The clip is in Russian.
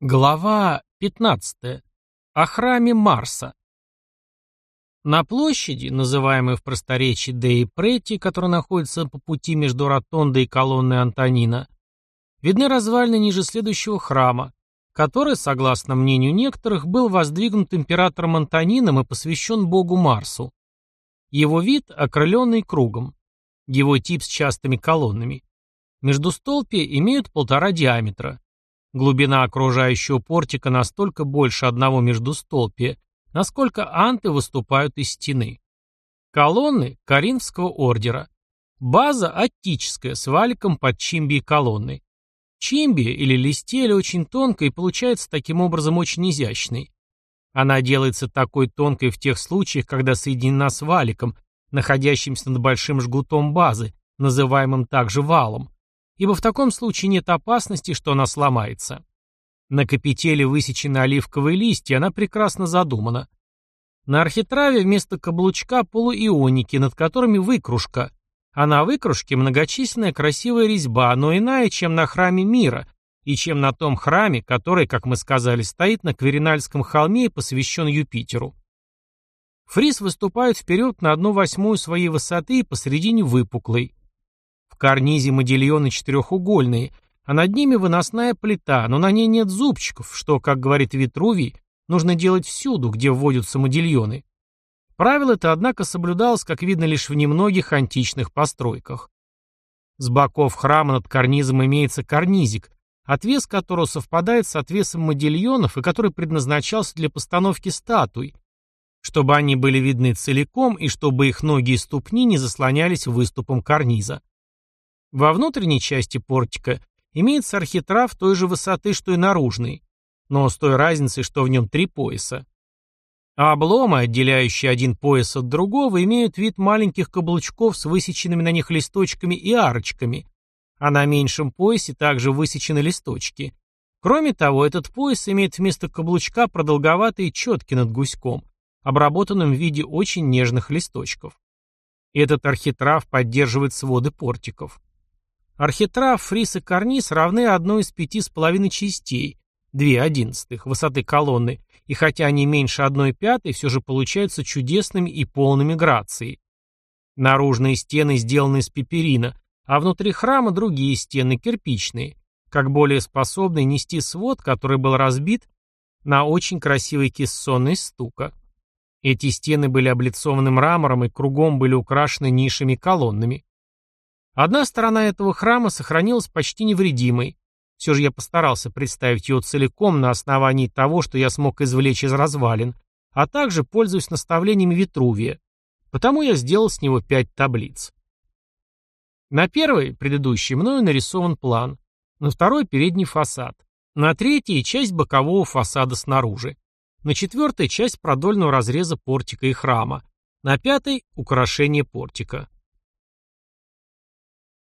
Глава 15. О храме Марса. На площади, называемой в просторечии Деи Прети, которая находится по пути между Ротондой и колонной Антонина, видны развалины ниже следующего храма, который, согласно мнению некоторых, был воздвигнут императором Антонином и посвящен богу Марсу. Его вид окрыленный кругом. Его тип с частыми колоннами. Междустолпия имеют полтора диаметра. Глубина окружающего портика настолько больше одного междустолпия, насколько анты выступают из стены. Колонны Коринфского ордера. База аттическая с валиком под чимби колонны. Чимби или листель очень тонкая и получается таким образом очень изящной. Она делается такой тонкой в тех случаях, когда соединена с валиком, находящимся над большим жгутом базы, называемым также валом ибо в таком случае нет опасности, что она сломается. На капителе высечены оливковые листья, она прекрасно задумана. На архитраве вместо каблучка полуионики, над которыми выкружка, а на выкружке многочисленная красивая резьба, но иная, чем на храме мира, и чем на том храме, который, как мы сказали, стоит на Кверинальском холме и посвящен Юпитеру. Фриз выступает вперед на одну восьмую своей высоты и посередине выпуклый карнизе модильоны четырехугольные, а над ними выносная плита, но на ней нет зубчиков, что, как говорит Витрувий, нужно делать всюду, где вводятся модильоны. Правило это, однако, соблюдалось, как видно, лишь в немногих античных постройках. С боков храма над карнизом имеется карнизик, отвес которого совпадает с отвесом модильонов и который предназначался для постановки статуй, чтобы они были видны целиком и чтобы их ноги и ступни не заслонялись выступом карниза. Во внутренней части портика имеется архитрав той же высоты, что и наружный, но с той разницей, что в нем три пояса. А обломы, отделяющие один пояс от другого, имеют вид маленьких каблучков с высеченными на них листочками и арочками, а на меньшем поясе также высечены листочки. Кроме того, этот пояс имеет вместо каблучка продолговатые четки над гуськом, обработанным в виде очень нежных листочков. Этот архитрав поддерживает своды портиков. Архитрав, фриз и карниз равны одной из пяти с половиной частей, две одиннадцатых, высоты колонны, и хотя они меньше одной пятой, все же получаются чудесными и полными грацией. Наружные стены сделаны из пеперина, а внутри храма другие стены кирпичные, как более способные нести свод, который был разбит на очень красивый кессонный стука. Эти стены были облицованы мрамором и кругом были украшены нишами колоннами. Одна сторона этого храма сохранилась почти невредимой. Все же я постарался представить ее целиком на основании того, что я смог извлечь из развалин, а также пользуясь наставлениями Витрувия. Потому я сделал с него пять таблиц. На первой, предыдущей, мною нарисован план. На второй – передний фасад. На третьей – часть бокового фасада снаружи. На четвертой – часть продольного разреза портика и храма. На пятой – украшение портика.